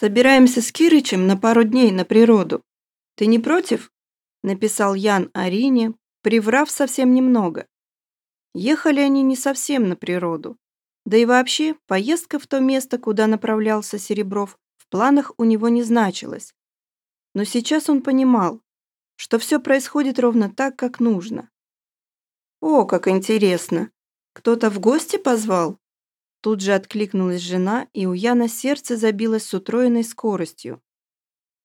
Собираемся с Кирычем на пару дней на природу. Ты не против?» Написал Ян Арине, приврав совсем немного. Ехали они не совсем на природу. Да и вообще, поездка в то место, куда направлялся Серебров, в планах у него не значилась. Но сейчас он понимал, что все происходит ровно так, как нужно. «О, как интересно! Кто-то в гости позвал?» Тут же откликнулась жена, и у Яна сердце забилось с утроенной скоростью.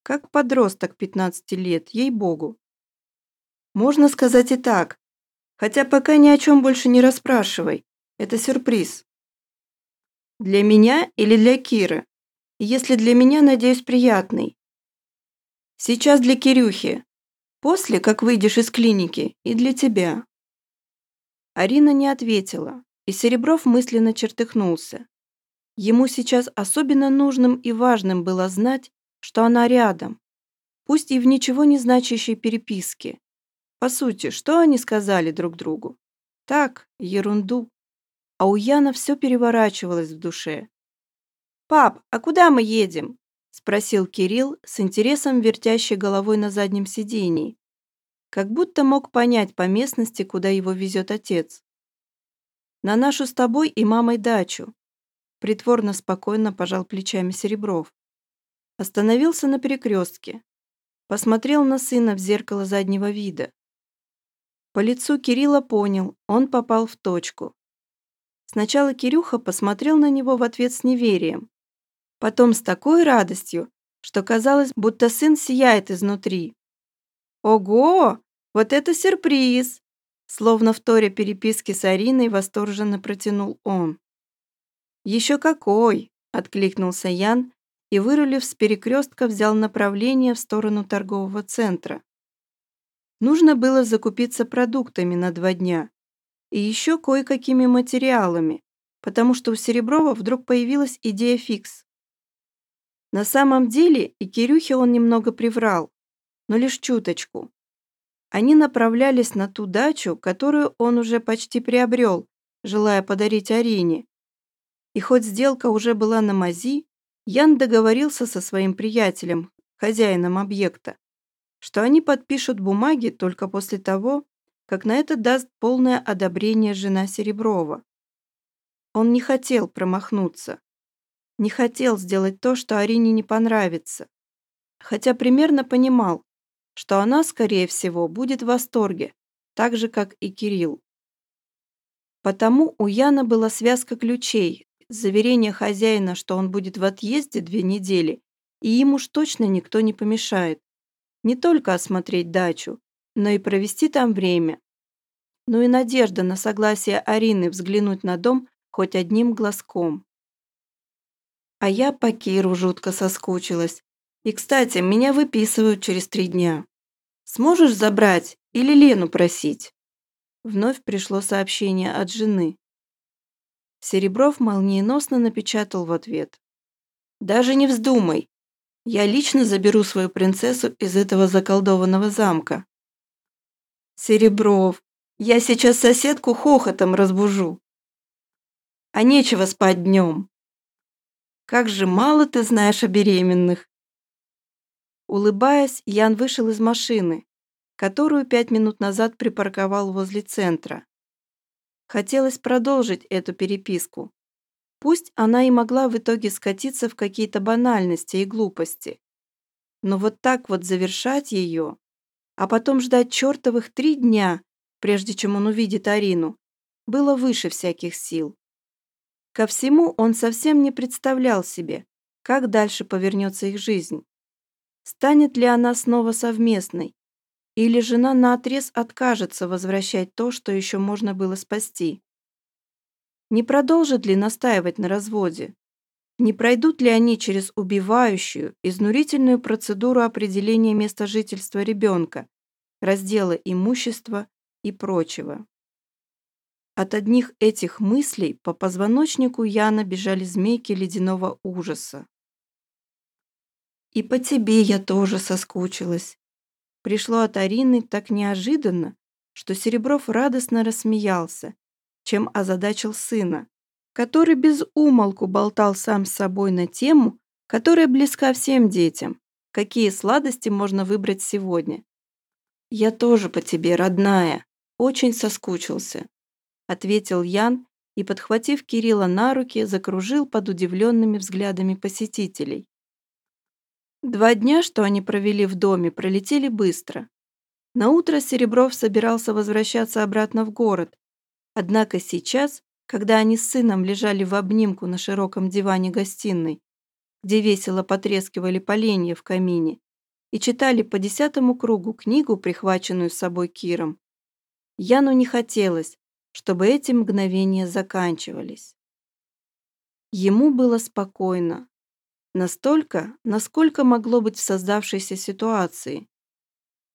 Как подросток 15 лет, ей-богу. Можно сказать и так. Хотя пока ни о чем больше не расспрашивай. Это сюрприз. Для меня или для Киры? Если для меня, надеюсь, приятный. Сейчас для Кирюхи. После, как выйдешь из клиники, и для тебя. Арина не ответила, и Серебров мысленно чертыхнулся. Ему сейчас особенно нужным и важным было знать, что она рядом, пусть и в ничего не значащей переписке. По сути, что они сказали друг другу? Так, ерунду. А у Яна все переворачивалось в душе. «Пап, а куда мы едем?» – спросил Кирилл с интересом вертящей головой на заднем сидении. Как будто мог понять по местности, куда его везет отец на нашу с тобой и мамой дачу. Притворно спокойно пожал плечами Серебров. Остановился на перекрестке. Посмотрел на сына в зеркало заднего вида. По лицу Кирилла понял, он попал в точку. Сначала Кирюха посмотрел на него в ответ с неверием. Потом с такой радостью, что казалось, будто сын сияет изнутри. «Ого! Вот это сюрприз!» Словно в торе переписки с Ариной восторженно протянул он. «Еще какой!» – откликнулся Ян и, вырулив с перекрестка, взял направление в сторону торгового центра. Нужно было закупиться продуктами на два дня и еще кое-какими материалами, потому что у Сереброва вдруг появилась идея фикс. На самом деле и Кирюхе он немного приврал, но лишь чуточку. Они направлялись на ту дачу, которую он уже почти приобрел, желая подарить Арине. И хоть сделка уже была на мази, Ян договорился со своим приятелем, хозяином объекта, что они подпишут бумаги только после того, как на это даст полное одобрение жена Сереброва. Он не хотел промахнуться, не хотел сделать то, что Арине не понравится, хотя примерно понимал, что она, скорее всего, будет в восторге, так же, как и Кирилл. Потому у Яна была связка ключей, заверение хозяина, что он будет в отъезде две недели, и ему уж точно никто не помешает. Не только осмотреть дачу, но и провести там время. Ну и надежда на согласие Арины взглянуть на дом хоть одним глазком. А я по Киру жутко соскучилась. И, кстати, меня выписывают через три дня. Сможешь забрать или Лену просить?» Вновь пришло сообщение от жены. Серебров молниеносно напечатал в ответ. «Даже не вздумай. Я лично заберу свою принцессу из этого заколдованного замка». «Серебров, я сейчас соседку хохотом разбужу. А нечего спать днем. Как же мало ты знаешь о беременных. Улыбаясь, Ян вышел из машины, которую пять минут назад припарковал возле центра. Хотелось продолжить эту переписку. Пусть она и могла в итоге скатиться в какие-то банальности и глупости. Но вот так вот завершать ее, а потом ждать чертовых три дня, прежде чем он увидит Арину, было выше всяких сил. Ко всему он совсем не представлял себе, как дальше повернется их жизнь. Станет ли она снова совместной? Или жена наотрез откажется возвращать то, что еще можно было спасти? Не продолжит ли настаивать на разводе? Не пройдут ли они через убивающую, изнурительную процедуру определения места жительства ребенка, раздела имущества и прочего? От одних этих мыслей по позвоночнику Яна бежали змейки ледяного ужаса. И по тебе я тоже соскучилась. Пришло от Арины так неожиданно, что Серебров радостно рассмеялся, чем озадачил сына, который без умолку болтал сам с собой на тему, которая близка всем детям. Какие сладости можно выбрать сегодня? Я тоже по тебе, родная. Очень соскучился, ответил Ян и, подхватив Кирилла на руки, закружил под удивленными взглядами посетителей. Два дня, что они провели в доме, пролетели быстро. На утро Серебров собирался возвращаться обратно в город, однако сейчас, когда они с сыном лежали в обнимку на широком диване гостиной, где весело потрескивали поленья в камине, и читали по десятому кругу книгу, прихваченную с собой Киром. Яну не хотелось, чтобы эти мгновения заканчивались. Ему было спокойно. Настолько, насколько могло быть в создавшейся ситуации.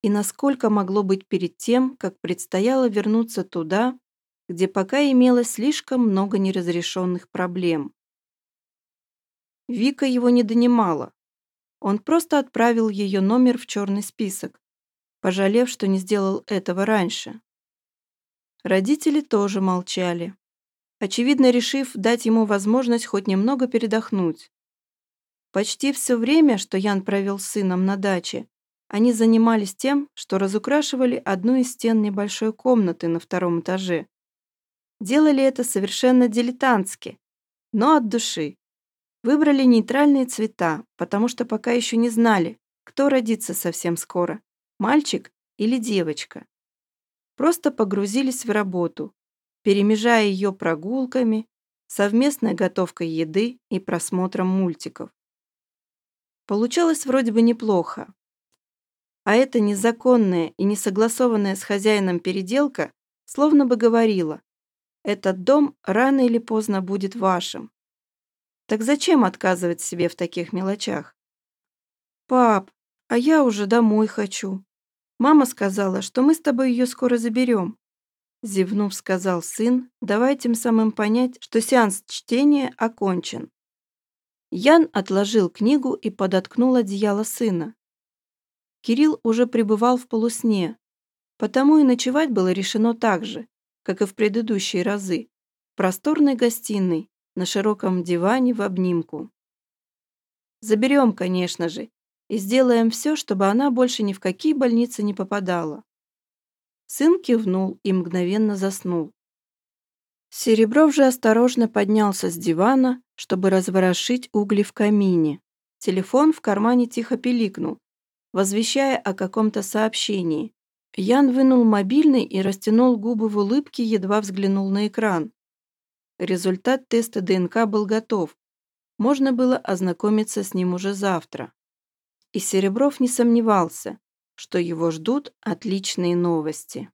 И насколько могло быть перед тем, как предстояло вернуться туда, где пока имелось слишком много неразрешенных проблем. Вика его не донимала. Он просто отправил ее номер в черный список, пожалев, что не сделал этого раньше. Родители тоже молчали, очевидно решив дать ему возможность хоть немного передохнуть. Почти все время, что Ян провел с сыном на даче, они занимались тем, что разукрашивали одну из стен небольшой комнаты на втором этаже. Делали это совершенно дилетантски, но от души. Выбрали нейтральные цвета, потому что пока еще не знали, кто родится совсем скоро, мальчик или девочка. Просто погрузились в работу, перемежая ее прогулками, совместной готовкой еды и просмотром мультиков. Получалось вроде бы неплохо. А эта незаконная и несогласованная с хозяином переделка словно бы говорила, этот дом рано или поздно будет вашим. Так зачем отказывать себе в таких мелочах? Пап, а я уже домой хочу. Мама сказала, что мы с тобой ее скоро заберем. Зевнув, сказал сын, давая тем самым понять, что сеанс чтения окончен. Ян отложил книгу и подоткнул одеяло сына. Кирилл уже пребывал в полусне, потому и ночевать было решено так же, как и в предыдущие разы, в просторной гостиной, на широком диване в обнимку. Заберем, конечно же, и сделаем все, чтобы она больше ни в какие больницы не попадала. Сын кивнул и мгновенно заснул. Серебров же осторожно поднялся с дивана, чтобы разворошить угли в камине. Телефон в кармане тихо пиликнул, возвещая о каком-то сообщении. Ян вынул мобильный и растянул губы в улыбке, едва взглянул на экран. Результат теста ДНК был готов. Можно было ознакомиться с ним уже завтра. И Серебров не сомневался, что его ждут отличные новости.